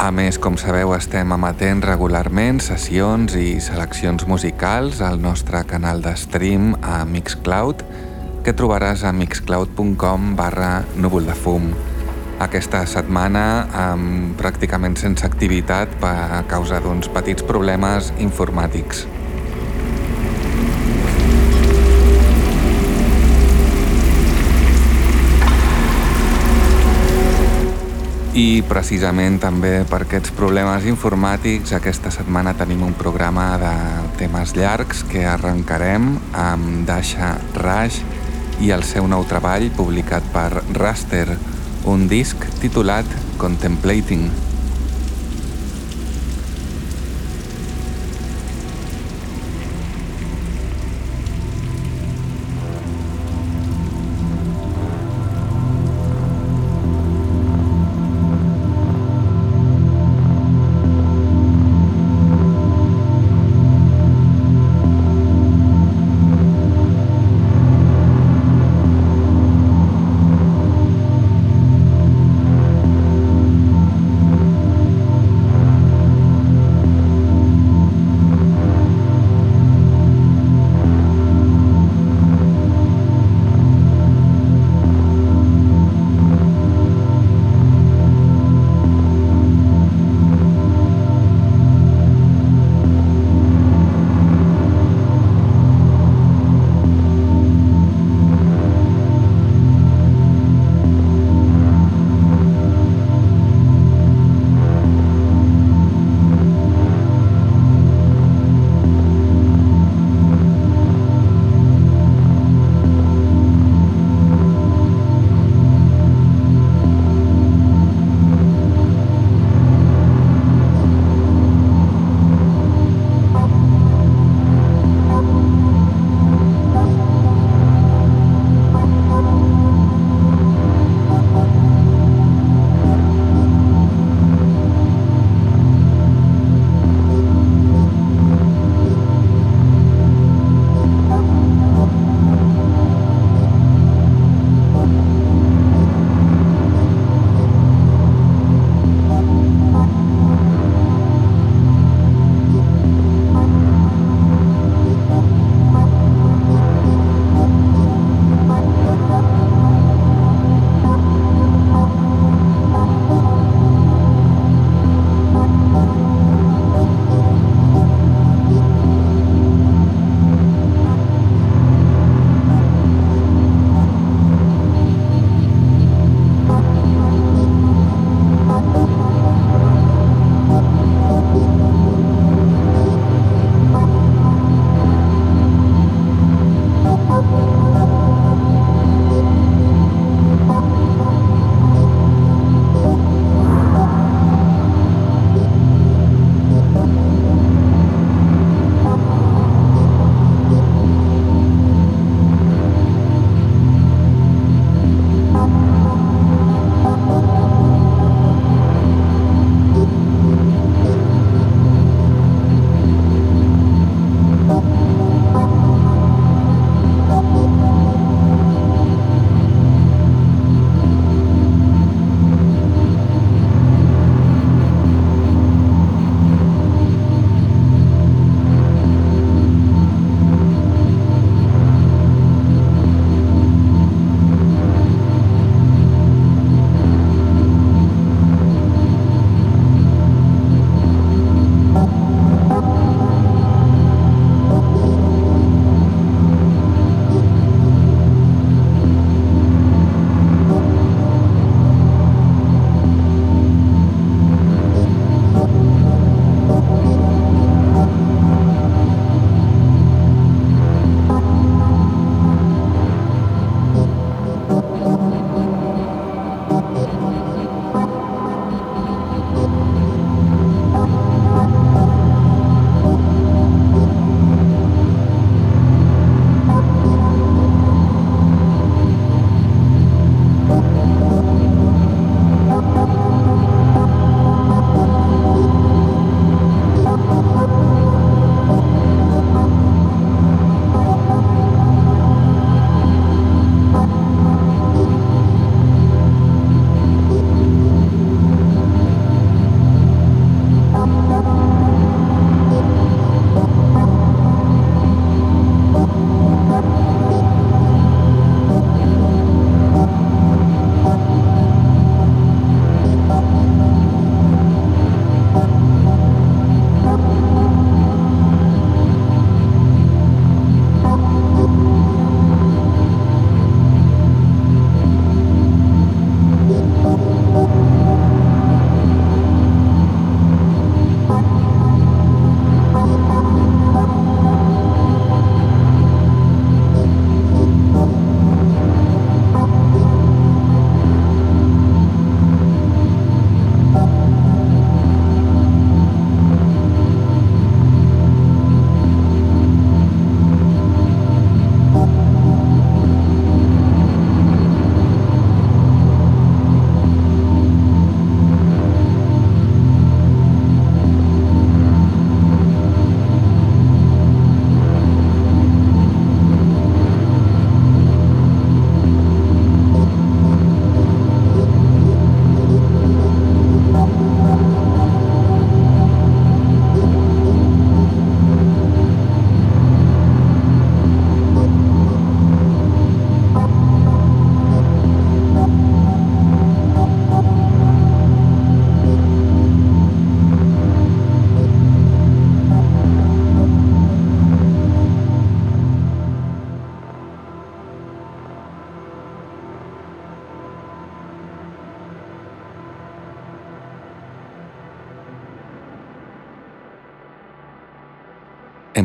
A més, com sabeu, estem emetent regularment sessions i seleccions musicals al nostre canal de stream a Mixcloud, que trobaràs a mixcloud.com barra núvol de fum. Aquesta setmana amb pràcticament sense activitat a causa d'uns petits problemes informàtics. I precisament també per aquests problemes informàtics aquesta setmana tenim un programa de temes llargs que arrencarem amb Dasha Raj i el seu nou treball publicat per Raster, un disc titulat Contemplating.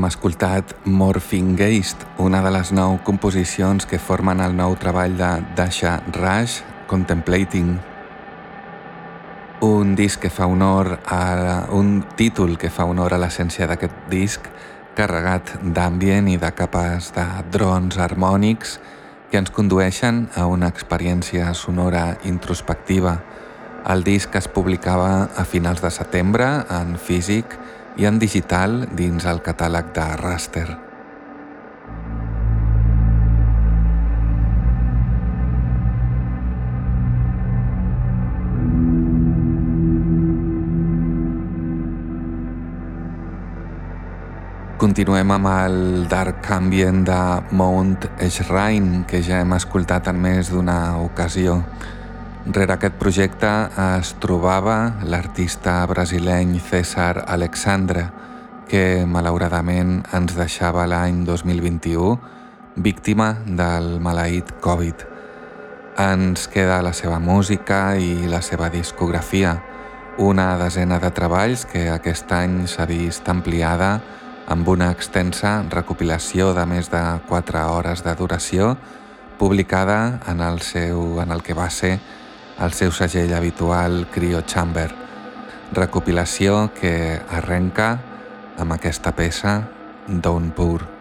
Escoltat Morphing Geist, una de les nou composicions que formen el nou treball de Dasha Rush, Contemplating. Un disc que fa honor a... un títol que fa honor a l'essència d'aquest disc, carregat d'ambient i de capes de drons harmònics que ens condueixen a una experiència sonora introspectiva. El disc es publicava a finals de setembre en físic i en digital dins el catàleg de Raster. Continuem amb el Dark Ambient de Mount Shrine, que ja hem escoltat en més d'una ocasió. Rere aquest projecte es trobava l'artista brasileny César Alexandre, que malauradament ens deixava l'any 2021 víctima del maleït Covid. Ens queda la seva música i la seva discografia, una desena de treballs que aquest any s'ha vist ampliada amb una extensa recopilació de més de 4 hores de duració publicada en el, seu, en el que va ser el seu segell habitual Cryo Chamber, recopilació que arrenca amb aquesta peça Downpour.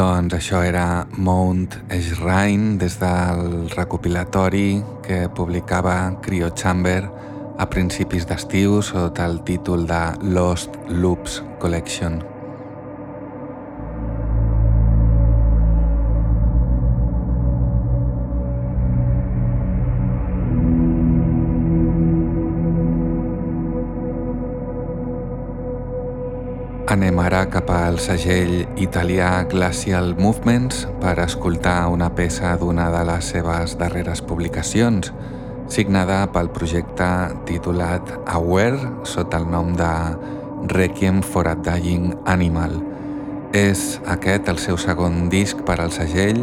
Doncs això era Mount Shrine des del recopilatori que publicava Cryo Chamber a principis d'estiu sota el títol de Lost Loops Collection. Anem ara cap al segell italià Glacial Movements per escoltar una peça d'una de les seves darreres publicacions, signada pel projecte titulat Aware sota el nom de Requiem for a Dying Animal. És aquest el seu segon disc per al segell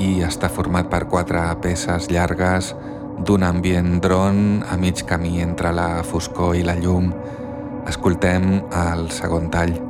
i està format per quatre peces llargues d'un ambient dron a mig camí entre la foscor i la llum, Escoltem el segon tall.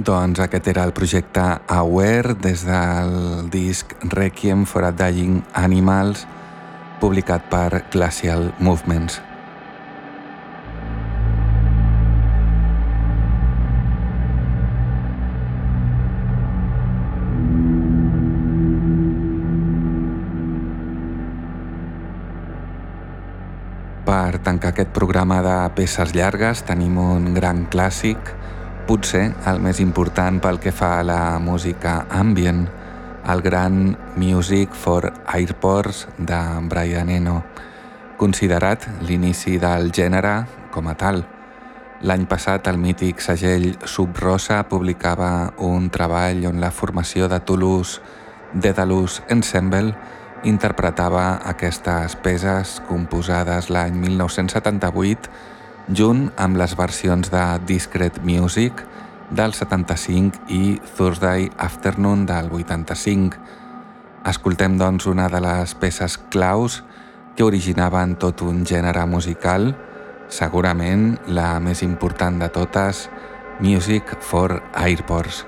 Doncs aquest era el projecte Aware des del disc Requiem for a Dying Animals publicat per Glacial Movements. Per tancar aquest programa de peces llargues tenim un gran clàssic potser el més important pel que fa a la música ambient, el gran Music for Airports de Brian Eno, considerat l'inici del gènere com a tal. L'any passat el mític segell Subrosa publicava un treball on la formació de Toulouse Daedalus Ensemble interpretava aquestes peces composades l'any 1978 junt amb les versions de Discret Music del 75 i Thursday Afternoon del 85. Escoltem doncs una de les peces claus que originaven tot un gènere musical, segurament la més important de totes, Music for Airports.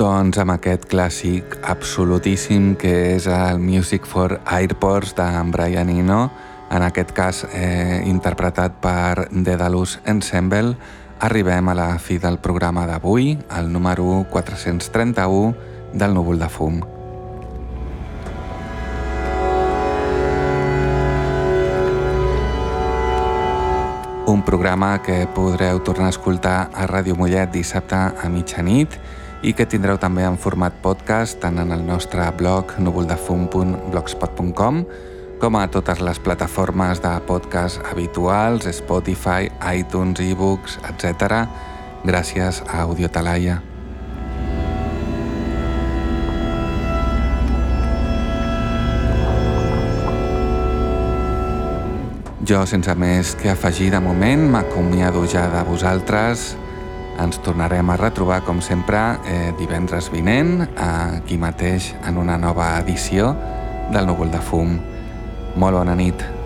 Doncs amb aquest clàssic absolutíssim que és el Music for Airports d'en Brian Eno, en aquest cas eh, interpretat per Dedalus Ensemble, arribem a la fi del programa d'avui, el número 431 del Núvol de Fum. Un programa que podreu tornar a escoltar a Ràdio Mollet dissabte a mitjanit i que tindreu també en format podcast tant en el nostre blog núvoldefum.blogspot.com com a totes les plataformes de podcast habituals, Spotify, iTunes, ebooks, etc. Gràcies a Audiotalaia. Jo, sense més que afegir de moment, m'acomiado ja de vosaltres. Ens tornarem a retrobar, com sempre, eh, divendres vinent, aquí mateix, en una nova edició del Núvol de Fum. Molt bona nit.